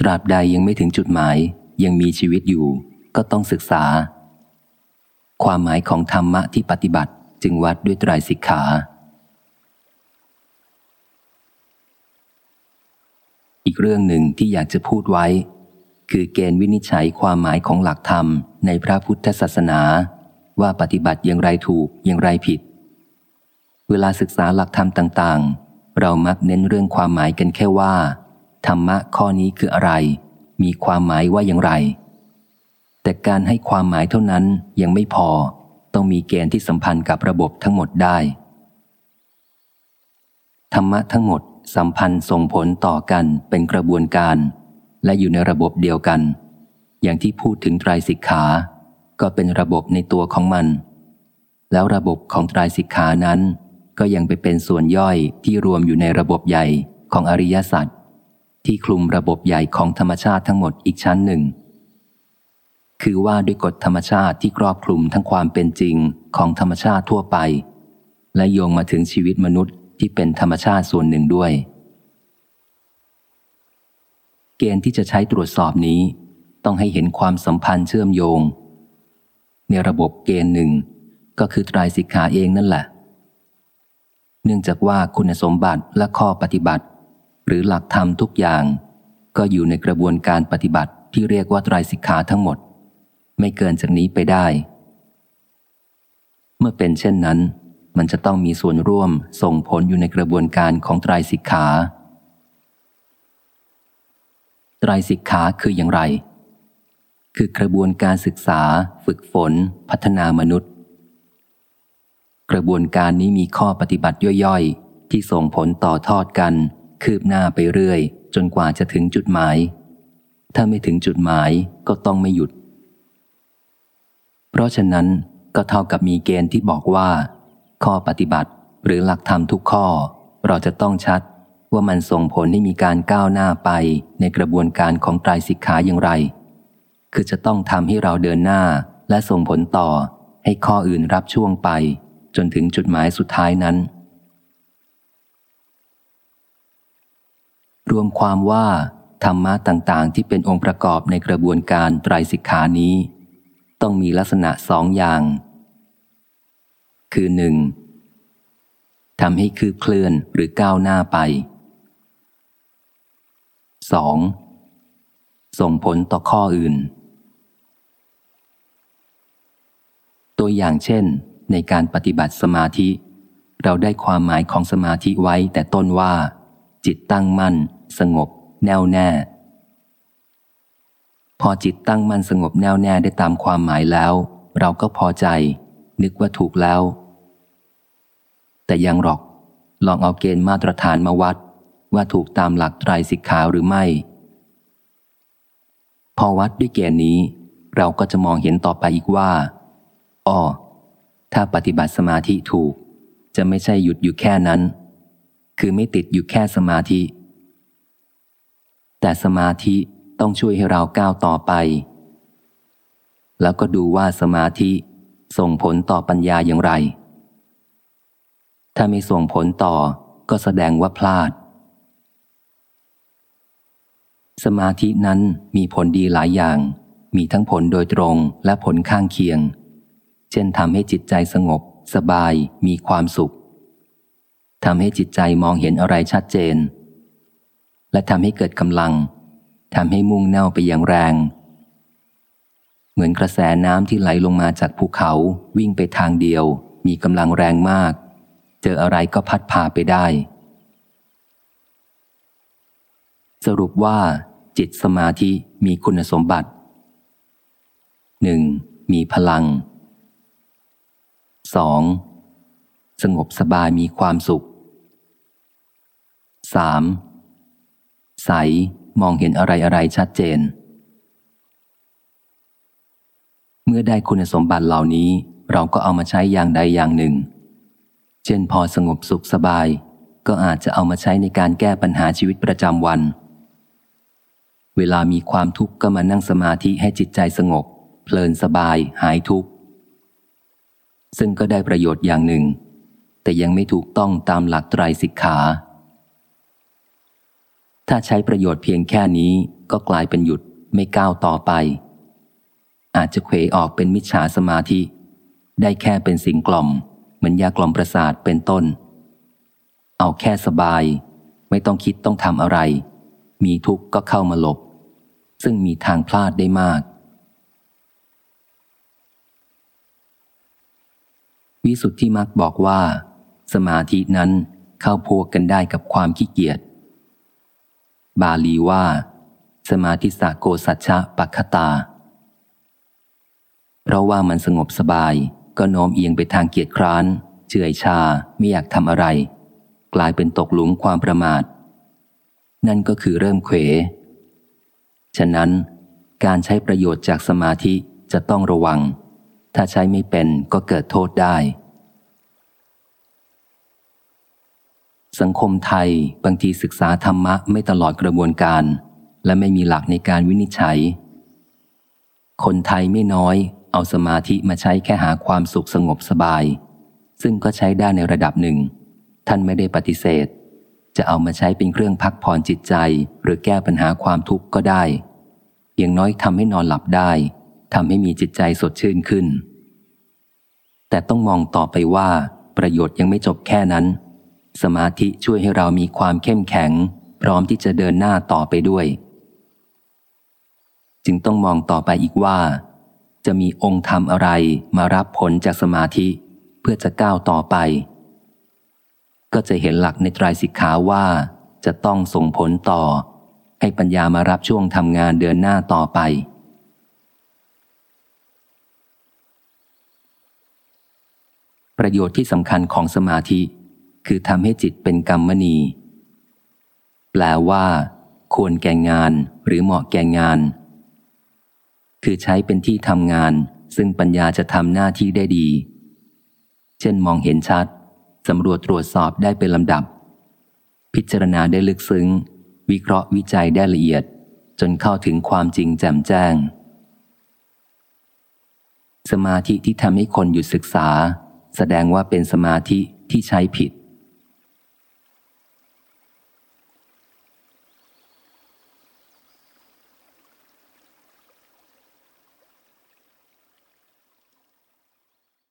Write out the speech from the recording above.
ตราบใดยังไม่ถึงจุดหมายยังมีชีวิตอยู่ ก็ต้องศึกษา ความหมายของธรรมะที่ปฏิบัติจึงวัดด้วยไตรสิกขา อีกเรื่องหนึ่งที่อยากจะพูดไว้ คือเกณฑ์วินิจฉัยความหมายของหลักธรรมในพระพุทธศาสนา ว่าปฏิบัติอย่างไรถูกอย่างไรผิด เวลาศึกษาหลักธรรมต่าง ๆ เรามักเน้นเรื่องความหมายกันแค่ว่า ธรรมะข้อนี้คืออะไร มีความหมายว่าอย่างไร แต่การให้ความหมายเท่านั้นยังไม่พอ ต้องมีเกณฑ์ที่สัมพันธ์กับระบบทั้งหมดได้ ธรรมะทั้งหมดสัมพันธ์ส่งผลต่อกันเป็นกระบวนการ และอยู่ในระบบเดียวกัน อย่างที่พูดถึงไตรสิกขา ก็เป็นระบบในตัวของมัน แล้วระบบของไตรสิกขานั้น ก็ยังไปเป็นส่วนย่อยที่รวมอยู่ในระบบใหญ่ของอริยสัจ ที่คลุมระบบใหญ่ของธรรมชาติทั้งหมดอีกชั้นหนึ่ง คือว่าด้วยกฎธรรมชาติที่ครอบคลุมทั้งความเป็นจริงของธรรมชาติทั่วไป และโยงมาถึงชีวิตมนุษย์ที่เป็นธรรมชาติส่วนหนึ่งด้วย เกณฑ์ที่จะใช้ตรวจสอบนี้ ต้องให้เห็นความสัมพันธ์เชื่อมโยง ในระบบเกณฑ์หนึ่งก็คือตรายสิกขาเองนั่นแหละ เนื่องจากว่าคุณสมบัติและข้อปฏิบัติ หรือหลักธรรมทุกอย่าง ก็อยู่ในกระบวนการปฏิบัติที่เรียกว่าไตรสิกขาทั้งหมด ไม่เกินจากนี้ไปได้ เมื่อเป็นเช่นนั้น มันจะต้องมีส่วนร่วมส่งผลอยู่ในกระบวนการของไตรสิกขาไตรสิกขาคืออย่างไร คือกระบวนการศึกษา ฝึกฝน พัฒนามนุษย์ กระบวนการนี้มีข้อปฏิบัติย่อยๆ ที่ส่งผลต่อทอดกัน คืบหน้าไปเรื่อย จนกว่าจะถึงจุดหมาย ถ้าไม่ถึงจุดหมายก็ต้องไม่หยุด เพราะฉะนั้นก็เท่ากับมีเกณฑ์ที่บอกว่า ข้อปฏิบัติหรือหลักธรรมทุกข้อ เราจะต้องชัดว่ามันส่งผลให้มีการก้าวหน้าไปในกระบวนการของไตรสิกขาอย่างไร คือจะต้องทำให้เราเดินหน้าและส่งผลต่อให้ข้ออื่นรับช่วงไป จนถึงจุดหมายสุดท้ายนั้น รวมความว่า ธรรมะต่างๆ ที่เป็นองค์ประกอบในกระบวนการไตรสิกขานี้ ต้องมีลักษณะสองอย่าง คือหนึ่งทำให้คืบเคลื่อนหรือก้าวหน้าไป 2. ส่งผลต่อข้ออื่น ตัวอย่างเช่น ในการปฏิบัติสมาธิ เราได้ความหมายของสมาธิไว้แต่ต้นว่า จิตตั้งมั่น สงบ แน่วแน่ พอจิตตั้งมั่นสงบแน่วแน่ได้ตามความหมายแล้ว เราก็พอใจ นึกว่าถูกแล้ว แต่ยังหรอกลองเอาเกณฑ์มาตรฐานมาวัด ว่าถูกตามหลักไตรสิกขาหรือไม่ พอวัดด้วยเกณฑ์นี้ เราก็จะมองเห็นต่อไปอีกว่าอ๋อถ้าปฏิบัติสมาธิถูก จะไม่ใช่หยุดอยู่แค่นั้น คือไม่ติดอยู่แค่สมาธิ แต่สมาธิต้องช่วยให้เราก้าวต่อไป แล้วก็ดูว่าสมาธิส่งผลต่อปัญญาอย่างไร ถ้าไม่ส่งผลต่อก็แสดงว่าพลาด สมาธินั้นมีผลดีหลายอย่าง มีทั้งผลโดยตรงและผลข้างเคียง เช่นทำให้จิตใจสงบ สบาย มีความสุขทำให้จิตใจมองเห็นอะไรชัดเจน และทำให้เกิดกำลังทำให้มุ่งเน่าไปอย่างแรง เหมือนกระแสน้ำที่ไหลลงมาจากภูเขาวิ่งไปทางเดียว มีกำลังแรงมาก เจออะไรก็พัดพาไปได้ สรุปว่า จิตสมาธิมีคุณสมบัติหนึ่งมีพลัง 2. สงบสบายมีความสุข 3. ใส มองเห็นอะไรอะไรชัดเจน เมื่อได้คุณสมบัติเหล่านี้เราก็เอามาใช้อย่างใดอย่างหนึ่ง เช่นพอสงบสุขสบาย ก็อาจจะเอามาใช้ในการแก้ปัญหาชีวิตประจำวัน เวลามีความทุกข์ก็มานั่งสมาธิให้จิตใจสงบ เพลินสบาย หายทุกข์ ซึ่งก็ได้ประโยชน์อย่างหนึ่ง แต่ยังไม่ถูกต้องตามหลักไตรสิกขา ถ้าใช้ประโยชน์เพียงแค่นี้ก็กลายเป็นหยุดไม่ก้าวต่อไป อาจจะเขวออกเป็นมิจฉาสมาธิ ได้แค่เป็นสิ่งกล่อม เหมือนยากล่อมประสาทเป็นต้น เอาแค่สบาย ไม่ต้องคิดต้องทำอะไร มีทุกข์ก็เข้ามาหลบ ซึ่งมีทางพลาดได้มาก วิสุทธิมักบอกว่า สมาธินั้นเข้าพวกกันได้กับความขี้เกียจ บาลีว่า สมาธิสาโกสัจฉะปัคตา เพราะว่ามันสงบสบายก็โน้มเอียงไปทางเกียจคร้านเฉื่อยชาไม่อยากทำอะไร กลายเป็นตกหลุมความประมาท นั่นก็คือเริ่มเขว ฉะนั้นการใช้ประโยชน์จากสมาธิจะต้องระวัง ถ้าใช้ไม่เป็นก็เกิดโทษได้ สังคมไทยบางทีศึกษาธรรมะไม่ตลอดกระบวนการ และไม่มีหลักในการวินิจฉัย คนไทยไม่น้อย เอาสมาธิมาใช้แค่หาความสุขสงบสบาย ซึ่งก็ใช้ได้ในระดับหนึ่ง ท่านไม่ได้ปฏิเสธ จะเอามาใช้เป็นเครื่องพักผ่อนจิตใจ หรือแก้ปัญหาความทุกข์ก็ได้ อย่างน้อยทำให้นอนหลับได้ทำให้มีจิตใจสดชื่นขึ้น แต่ต้องมองต่อไปว่า ประโยชน์ยังไม่จบแค่นั้น สมาธิช่วยให้เรามีความเข้มแข็ง พร้อมที่จะเดินหน้าต่อไปด้วย จึงต้องมองต่อไปอีกว่า จะมีองค์ธรรมอะไรมารับผลจากสมาธิเพื่อจะก้าวต่อไป ก็จะเห็นหลักในตรายสิกขาว่า จะต้องส่งผลต่อ ให้ปัญญามารับช่วงทำงานเดินหน้าต่อไปประโยชน์ที่สำคัญของสมาธิ คือทำให้จิตเป็นกรรมณี แปลว่า ควรแก่งานหรือเหมาะแก่งาน คือใช้เป็นที่ทำงาน ซึ่งปัญญาจะทำหน้าที่ได้ดี เช่นมองเห็นชัดสำรวจตรวจสอบได้เป็นลำดับ พิจารณาได้ลึกซึ้ง วิเคราะห์วิจัยได้ละเอียด จนเข้าถึงความจริงแจ่มแจ้ง สมาธิที่ทำให้คนหยุดศึกษา แสดงว่าเป็นสมาธิที่ใช้ผิด